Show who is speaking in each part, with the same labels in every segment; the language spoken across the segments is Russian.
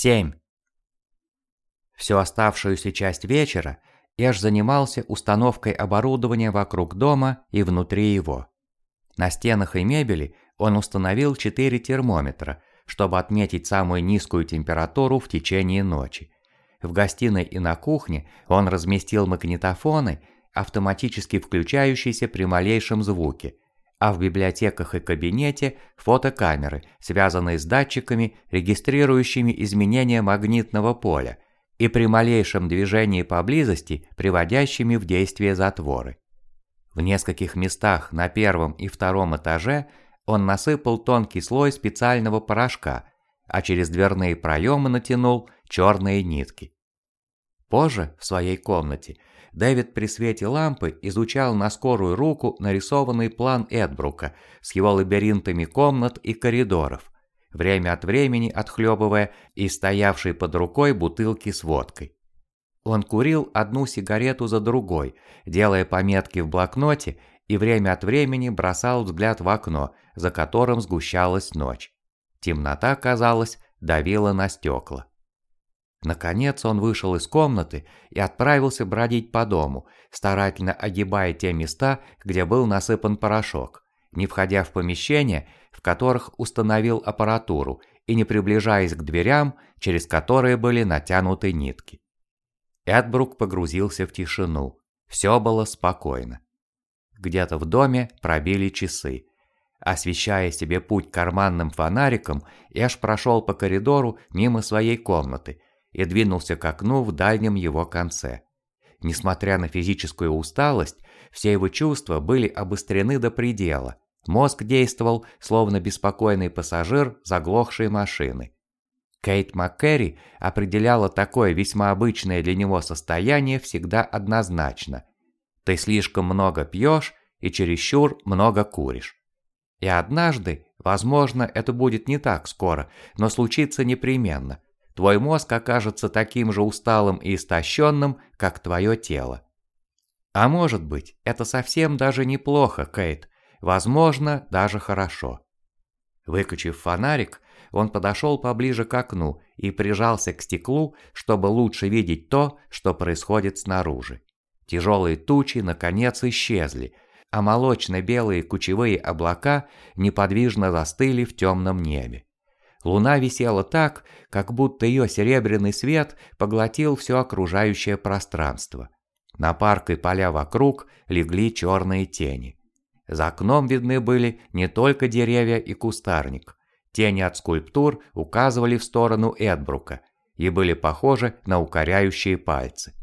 Speaker 1: семь. Всю оставшуюся часть вечера Эш занимался установкой оборудования вокруг дома и внутри его. На стенах и мебели он установил четыре термометра, чтобы отметить самую низкую температуру в течение ночи. В гостиной и на кухне он разместил магнитофоны, автоматически включающиеся при малейшем звуке, а в библиотеках и кабинете фотокамеры, связанные с датчиками, регистрирующими изменения магнитного поля, и при малейшем движении поблизости, приводящими в действие затворы. В нескольких местах на первом и втором этаже он насыпал тонкий слой специального порошка, а через дверные проемы натянул черные нитки. Позже, в своей комнате, Дэвид при свете лампы изучал на скорую руку нарисованный план Эдбрука с его лабиринтами комнат и коридоров, время от времени отхлебывая из стоявшей под рукой бутылки с водкой. Он курил одну сигарету за другой, делая пометки в блокноте и время от времени бросал взгляд в окно, за которым сгущалась ночь. Темнота, казалось, давила на стекла. Наконец он вышел из комнаты и отправился бродить по дому, старательно огибая те места, где был насыпан порошок, не входя в помещения, в которых установил аппаратуру, и не приближаясь к дверям, через которые были натянуты нитки. Эдбрук погрузился в тишину. Все было спокойно. Где-то в доме пробили часы. Освещая себе путь карманным фонариком, Эш прошел по коридору мимо своей комнаты и двинулся к окну в дальнем его конце. Несмотря на физическую усталость, все его чувства были обострены до предела. Мозг действовал, словно беспокойный пассажир заглохшей машины. Кейт МакКерри определяла такое весьма обычное для него состояние всегда однозначно. Ты слишком много пьешь и чересчур много куришь. И однажды, возможно, это будет не так скоро, но случится непременно. Твой мозг окажется таким же усталым и истощенным, как твое тело. А может быть, это совсем даже неплохо, Кейт. Возможно, даже хорошо. Выкачив фонарик, он подошел поближе к окну и прижался к стеклу, чтобы лучше видеть то, что происходит снаружи. Тяжелые тучи, наконец, исчезли, а молочно-белые кучевые облака неподвижно застыли в темном небе. Луна висела так, как будто ее серебряный свет поглотил все окружающее пространство. На парк и поля вокруг легли черные тени. За окном видны были не только деревья и кустарник. Тени от скульптур указывали в сторону Эдбрука и были похожи на укоряющие пальцы.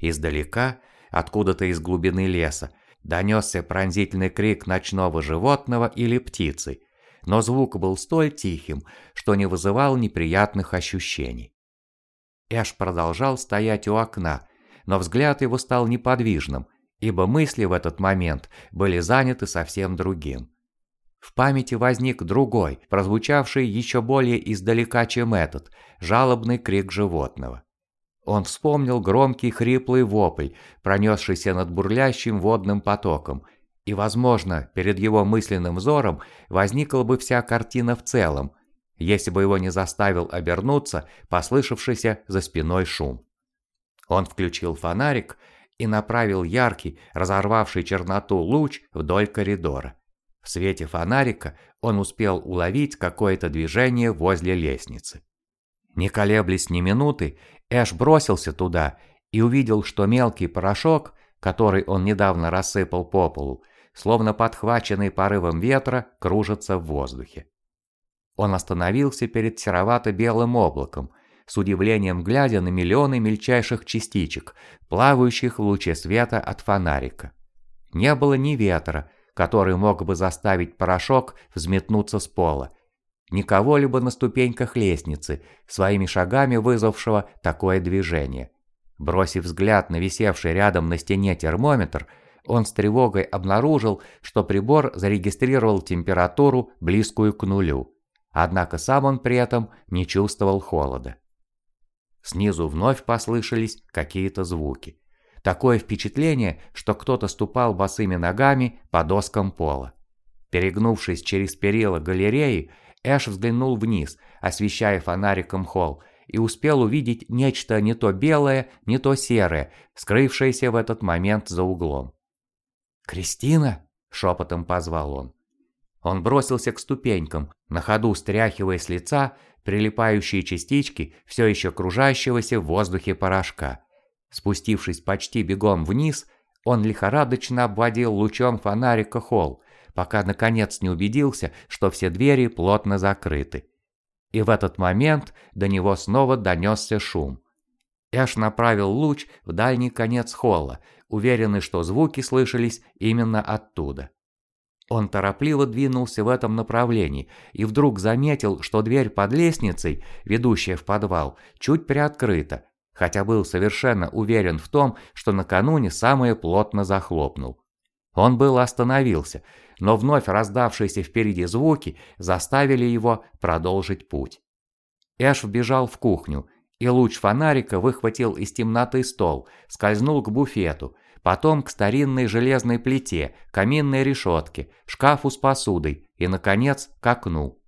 Speaker 1: Издалека, откуда-то из глубины леса, донесся пронзительный крик ночного животного или птицы, но звук был столь тихим, что не вызывал неприятных ощущений. Эш продолжал стоять у окна, но взгляд его стал неподвижным, ибо мысли в этот момент были заняты совсем другим. В памяти возник другой, прозвучавший еще более издалека, чем этот, жалобный крик животного. Он вспомнил громкий хриплый вопль, пронесшийся над бурлящим водным потоком, и, возможно, перед его мысленным взором возникла бы вся картина в целом, если бы его не заставил обернуться послышавшийся за спиной шум. Он включил фонарик и направил яркий, разорвавший черноту луч вдоль коридора. В свете фонарика он успел уловить какое-то движение возле лестницы. Не колеблясь ни минуты, Эш бросился туда и увидел, что мелкий порошок, который он недавно рассыпал по полу, словно подхваченный порывом ветра, кружится в воздухе. Он остановился перед серовато-белым облаком, с удивлением глядя на миллионы мельчайших частичек, плавающих в луче света от фонарика. Не было ни ветра, который мог бы заставить порошок взметнуться с пола, никого либо на ступеньках лестницы, своими шагами вызвавшего такое движение. Бросив взгляд на висевший рядом на стене термометр, он с тревогой обнаружил, что прибор зарегистрировал температуру, близкую к нулю. Однако сам он при этом не чувствовал холода. Снизу вновь послышались какие-то звуки. Такое впечатление, что кто-то ступал босыми ногами по доскам пола. Перегнувшись через перила галереи, Эш взглянул вниз, освещая фонариком холл, и успел увидеть нечто не то белое, не то серое, скрывшееся в этот момент за углом. «Кристина?» – шепотом позвал он. Он бросился к ступенькам, на ходу стряхивая с лица прилипающие частички все еще кружащегося в воздухе порошка. Спустившись почти бегом вниз, он лихорадочно обводил лучом фонарика холл, пока наконец не убедился, что все двери плотно закрыты. И в этот момент до него снова донесся шум. Эш направил луч в дальний конец холла, уверенный, что звуки слышались именно оттуда. Он торопливо двинулся в этом направлении и вдруг заметил, что дверь под лестницей, ведущая в подвал, чуть приоткрыта, хотя был совершенно уверен в том, что накануне самое плотно захлопнул. Он был остановился, но вновь раздавшиеся впереди звуки заставили его продолжить путь. Эш вбежал в кухню, и луч фонарика выхватил из темноты стол, скользнул к буфету, потом к старинной железной плите, каминной решетке, шкафу с посудой и, наконец, к окну.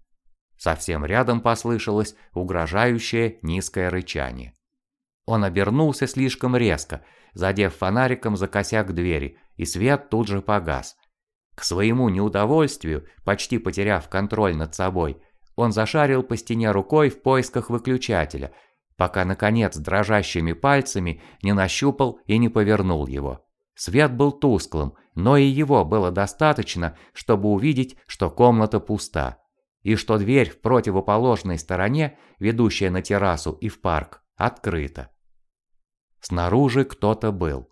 Speaker 1: Совсем рядом послышалось угрожающее низкое рычание. Он обернулся слишком резко, задев фонариком за косяк двери, и свет тут же погас. К своему неудовольствию, почти потеряв контроль над собой, он зашарил по стене рукой в поисках выключателя – пока, наконец, дрожащими пальцами не нащупал и не повернул его. Свет был тусклым, но и его было достаточно, чтобы увидеть, что комната пуста, и что дверь в противоположной стороне, ведущая на террасу и в парк, открыта. Снаружи кто-то был.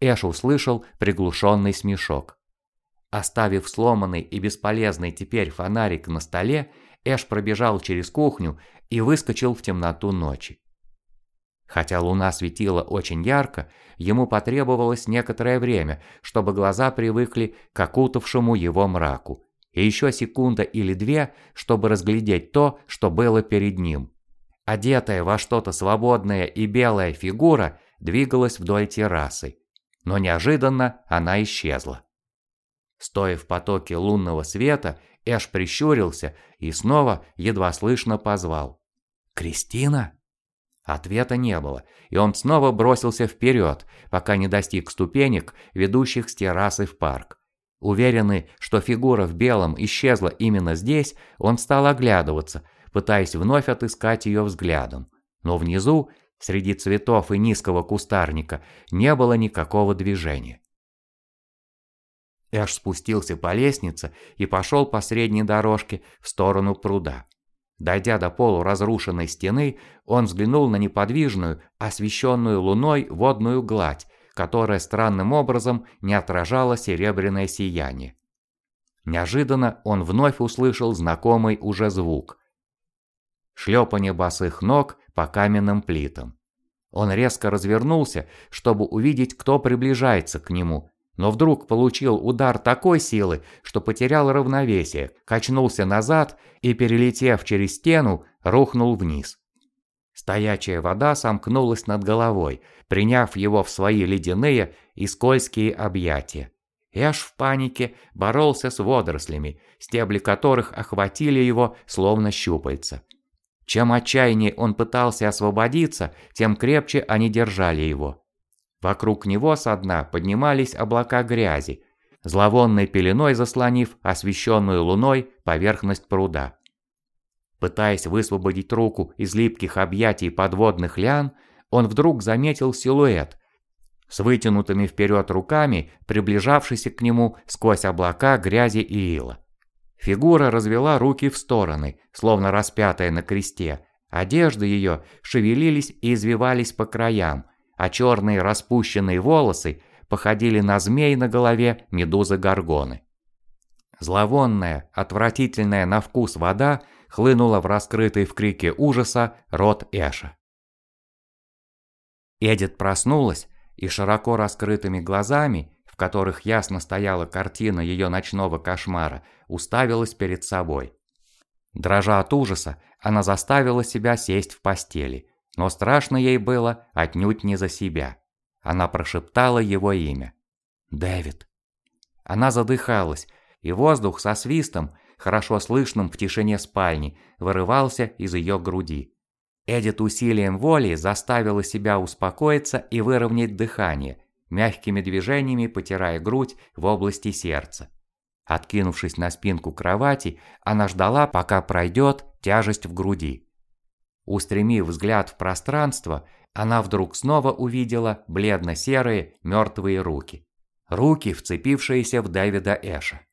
Speaker 1: Эш услышал приглушенный смешок. Оставив сломанный и бесполезный теперь фонарик на столе, Эш пробежал через кухню и выскочил в темноту ночи. Хотя луна светила очень ярко, ему потребовалось некоторое время, чтобы глаза привыкли к окутавшему его мраку, и еще секунда или две, чтобы разглядеть то, что было перед ним. Одетая во что-то свободное и белая фигура двигалась вдоль террасы, но неожиданно она исчезла. Стоя в потоке лунного света, Эш прищурился и снова едва слышно позвал. «Кристина?» Ответа не было, и он снова бросился вперед, пока не достиг ступенек, ведущих с террасы в парк. Уверенный, что фигура в белом исчезла именно здесь, он стал оглядываться, пытаясь вновь отыскать ее взглядом. Но внизу, среди цветов и низкого кустарника, не было никакого движения. Эш спустился по лестнице и пошел по средней дорожке в сторону пруда. Дойдя до полуразрушенной стены, он взглянул на неподвижную, освещенную луной водную гладь, которая странным образом не отражала серебряное сияние. Неожиданно он вновь услышал знакомый уже звук. Шлепание босых ног по каменным плитам. Он резко развернулся, чтобы увидеть, кто приближается к нему, но вдруг получил удар такой силы, что потерял равновесие, качнулся назад и, перелетев через стену, рухнул вниз. Стоячая вода сомкнулась над головой, приняв его в свои ледяные и скользкие объятия. Эш в панике боролся с водорослями, стебли которых охватили его словно щупальца. Чем отчаяннее он пытался освободиться, тем крепче они держали его. Вокруг него со дна поднимались облака грязи, зловонной пеленой заслонив освещенную луной поверхность пруда. Пытаясь высвободить руку из липких объятий подводных лиан, он вдруг заметил силуэт, с вытянутыми вперед руками, приближавшийся к нему сквозь облака грязи и ила. Фигура развела руки в стороны, словно распятая на кресте. Одежды ее шевелились и извивались по краям, а черные распущенные волосы походили на змей на голове медузы Горгоны. Зловонная, отвратительная на вкус вода хлынула в раскрытый в крике ужаса рот Эша. Эдит проснулась и широко раскрытыми глазами, в которых ясно стояла картина ее ночного кошмара, уставилась перед собой. Дрожа от ужаса, она заставила себя сесть в постели – но страшно ей было отнюдь не за себя. Она прошептала его имя. «Дэвид». Она задыхалась, и воздух со свистом, хорошо слышным в тишине спальни, вырывался из ее груди. Эдит усилием воли заставила себя успокоиться и выровнять дыхание, мягкими движениями потирая грудь в области сердца. Откинувшись на спинку кровати, она ждала, пока пройдет тяжесть в груди. Устремив взгляд в пространство, она вдруг снова увидела бледно-серые мертвые руки. Руки, вцепившиеся в Дэвида Эша.